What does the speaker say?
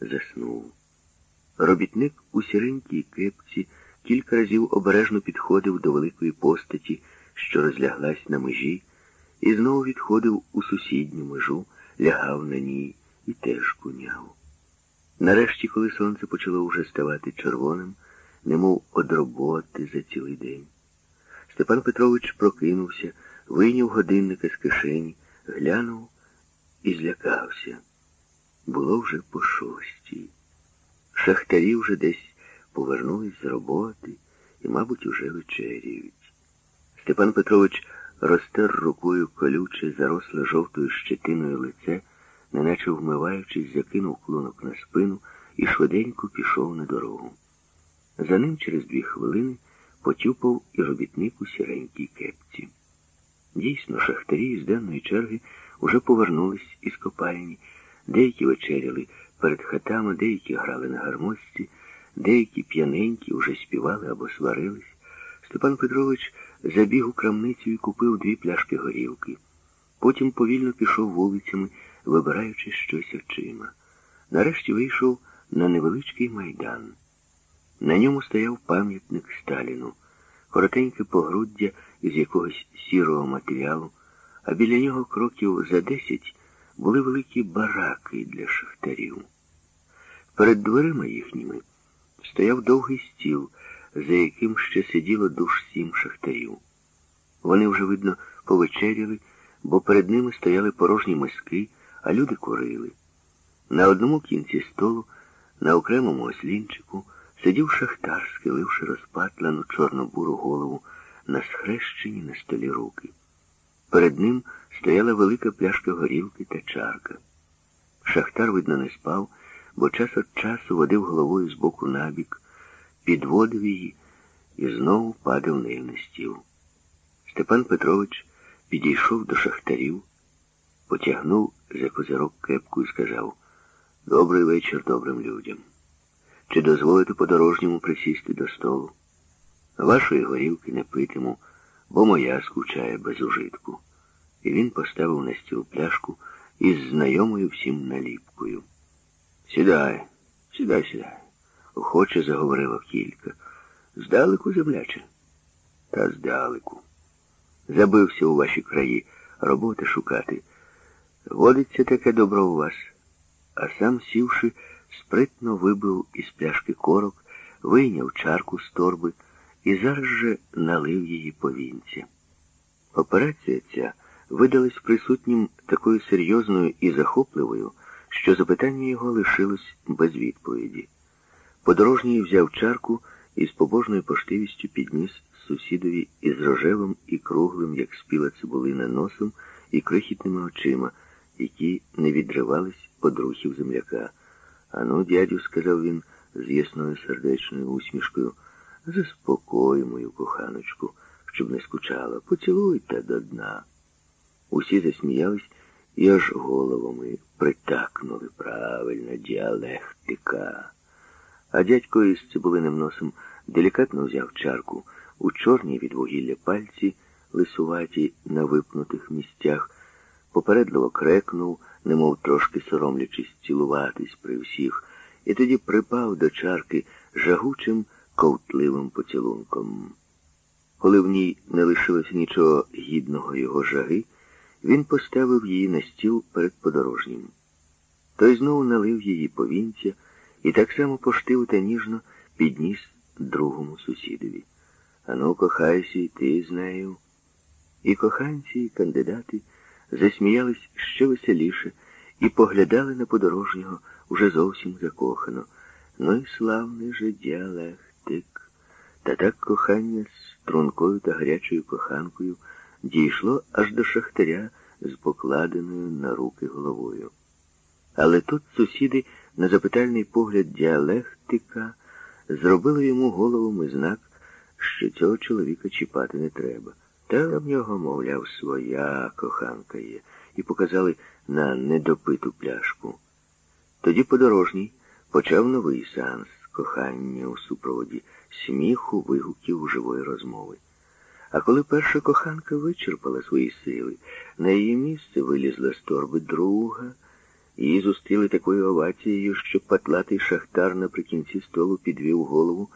заснув. Робітник у сіренькій кепці кілька разів обережно підходив до великої постаті, що розляглась на межі, і знову відходив у сусідню межу, лягав на ній і теж куняв. Нарешті, коли сонце почало вже ставати червоним, немов од роботи за цілий день, Степан Петрович прокинувся, вийняв годинника з кишені, глянув і злякався. Було вже по шостій. Шахтарі вже десь повернулись з роботи і, мабуть, уже вечеряють. Степан Петрович розтер рукою колюче, заросле жовтою щетиною лице, неначе вмиваючись, закинув клунок на спину і швиденько пішов на дорогу. За ним через дві хвилини потюпав і робітник у сіренькій кепці. Дійсно, шахтарі з денної черги уже повернулись із копальні, деякі вечеряли перед хатами, деякі грали на гармості, деякі п'яненькі уже співали або сварились. Степан Петрович забіг у крамницю і купив дві пляшки горілки. Потім повільно пішов вулицями, вибираючи щось очима. Нарешті вийшов на невеличкий майдан. На ньому стояв пам'ятник Сталіну, коротеньке погруддя із якогось сірого матеріалу, а біля нього кроків за десять були великі бараки для шахтарів. Перед дверима їхніми стояв довгий стіл, за яким ще сиділо душ сім шахтарів. Вони вже, видно, повечеряли, бо перед ними стояли порожні миски, а люди курили. На одному кінці столу, на окремому ослінчику, сидів шахтар, схиливши розпатлену чорно-буру голову на схрещені на столі руки. Перед ним стояла велика пляшка горілки та чарка. Шахтар, видно, не спав, бо час від часу водив головою з боку набік, підводив її і знову падав нею на стіл. Степан Петрович підійшов до шахтарів, потягнув за козирок кепку і сказав Добрий вечір добрим людям. Чи дозволите подорожньому присісти до столу? Вашої горілки не питиму, бо моя скучає без ужитку. І він поставив на стіл пляшку із знайомою всім наліпкою. Сідай, сідай, сідай, охоче заговорило кілька. Здалеку, земляче? Та здалеку. Забився у ваші краї роботи шукати. Водиться таке добро у вас. А сам, сівши, спритно вибив із пляшки корок, вийняв чарку з торби і зараз же налив її повінця. Операція ця видалась присутнім такою серйозною і захопливою, що запитання його лишилось без відповіді. Подорожній взяв чарку і з побожною поштивістю підніс сусідові із рожевим і круглим, як спіла цибулина, носом і крихітними очима, які не відривались від рухів земляка. Ану, дядю, сказав він з ясною сердечною усмішкою, заспокой мою коханочку, щоб не скучала. Поцілуйте до дна. Усі засміялись і аж головами притакнули правильно діалектика. А дядько із цибулиним носом делікатно взяв чарку у чорній від вугілля пальці, лисуваті на випнутих місцях, попередливо крекнув, немов трошки соромлячись цілуватись при всіх, і тоді припав до чарки жагучим ковтливим поцілунком. Коли в ній не лишилося нічого гідного його жаги, він поставив її на стіл перед подорожнім. Той знову налив її повінця і так само поштив та ніжно підніс другому сусідові. Ану, кохайся, і ти з нею. І коханці, і кандидати засміялись ще веселіше і поглядали на подорожнього уже зовсім закохано. Ну і славний же діалектик. Та так кохання з стрункою та гарячою коханкою дійшло аж до шахтаря з покладеною на руки головою. Але тут сусіди на запитальний погляд діалектика зробили йому головами знак, що цього чоловіка чіпати не треба. Та в нього, мовляв, своя коханка є, і показали на недопиту пляшку. Тоді подорожній почав новий сеанс кохання у супроводі сміху, вигуків живої розмови. А коли перша коханка вичерпала свої сили, на її місце вилізла з торби друга Її зустріли такою овацією, що патлатий шахтар наприкінці столу підвів голову